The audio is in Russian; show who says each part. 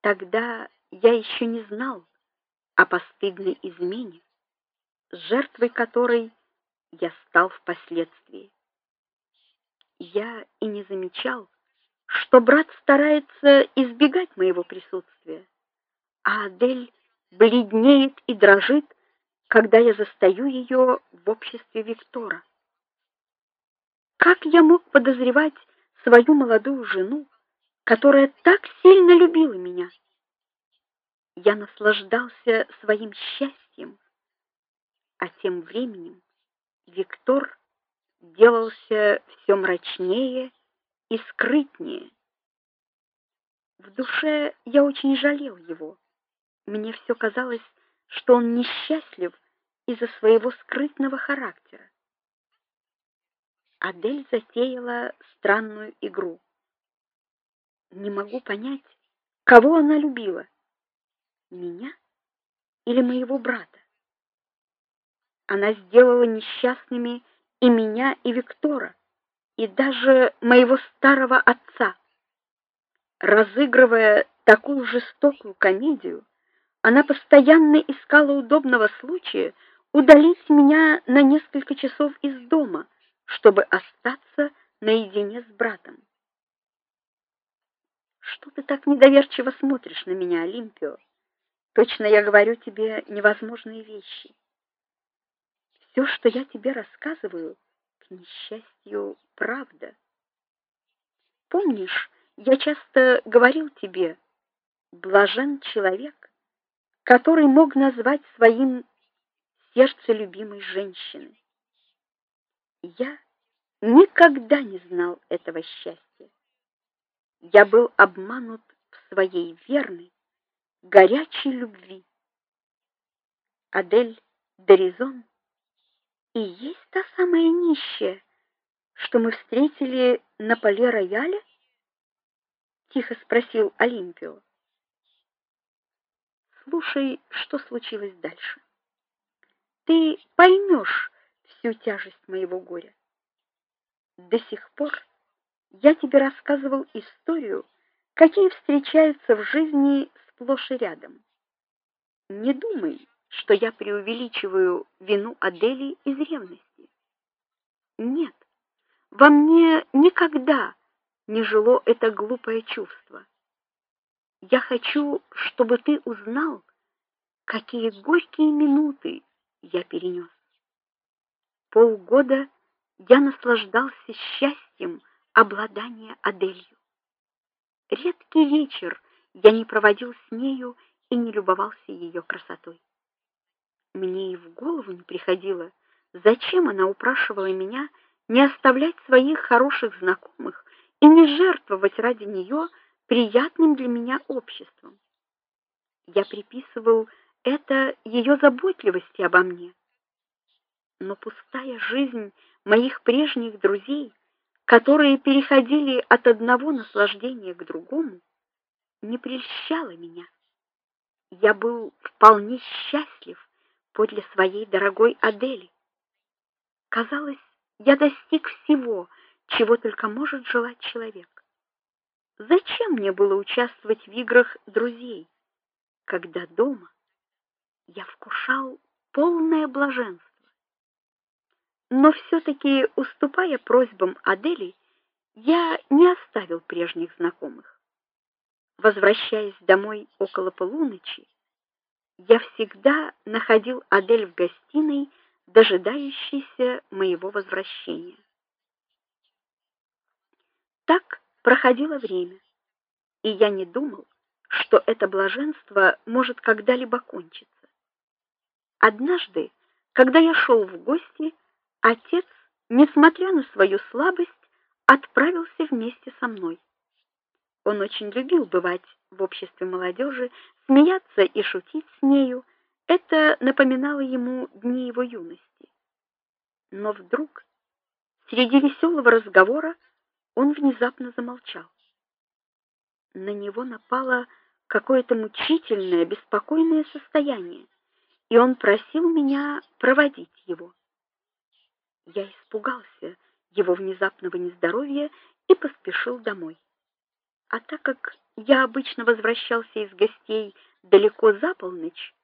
Speaker 1: Тогда я еще не знал о постыдной измене, жертвой которой я стал впоследствии. Я и не замечал, что брат старается избегать моего присутствия, а Адель бледнеет и дрожит, когда я застаю ее в обществе Виктора. Как я мог подозревать свою молодую жену, которая так сильно любила меня? Я наслаждался своим счастьем, а тем временем Виктор делался все мрачнее и скрытнее. В душе я очень жалел его. Мне все казалось, что он несчастлив из-за своего скрытного характера. Адель затеяла странную игру. Не могу понять, кого она любила: меня или моего брата. Она сделала несчастными и меня, и Виктора, и даже моего старого отца. Разыгрывая такую жестокую комедию, она постоянно искала удобного случая удалить меня на несколько часов из дома чтобы остаться наедине с братом. Что ты так недоверчиво смотришь на меня, Олимпио? Точно я говорю тебе невозможные вещи. Все, что я тебе рассказываю, к несчастью, правда. Помнишь, я часто говорил тебе, блажен человек, который мог назвать своим сердце любимой женщины. Я никогда не знал этого счастья. Я был обманут в своей верной, горячей любви. Адель Доризон и есть та самая нищая, что мы встретили на поле рояля? тихо спросил Олимпио. Слушай, что случилось дальше. Ты поймешь, всю тяжесть моего горя. До сих пор я тебе рассказывал историю, какие встречаются в жизни сплошь и рядом. Не думай, что я преувеличиваю вину Адели из ревности. Нет. Во мне никогда не жило это глупое чувство. Я хочу, чтобы ты узнал, какие горькие минуты я перенес полгода я наслаждался счастьем обладания Аделью. Редкий вечер я не проводил с нею и не любовался ее красотой. Мне и в голову не приходило, зачем она упрашивала меня не оставлять своих хороших знакомых и не жертвовать ради нее приятным для меня обществом. Я приписывал это ее заботливости обо мне но пустая жизнь моих прежних друзей, которые переходили от одного наслаждения к другому, не прельщала меня. Я был вполне счастлив подле своей дорогой Адели. Казалось, я достиг всего, чего только может желать человек. Зачем мне было участвовать в играх друзей, когда дома я вкушал полное блаженство? Но все таки уступая просьбам Адели, я не оставил прежних знакомых. Возвращаясь домой около полуночи, я всегда находил Адель в гостиной, дожидающейся моего возвращения. Так проходило время, и я не думал, что это блаженство может когда-либо кончиться. Однажды, когда я шел в гости, Отец, несмотря на свою слабость, отправился вместе со мной. Он очень любил бывать в обществе молодежи, смеяться и шутить с нею. Это напоминало ему дни его юности. Но вдруг, среди веселого разговора, он внезапно замолчал. На него напало какое-то мучительное, беспокойное состояние, и он просил меня проводить его. Я испугался его внезапного нездоровья и поспешил домой. А так как Я обычно возвращался из гостей далеко за полночь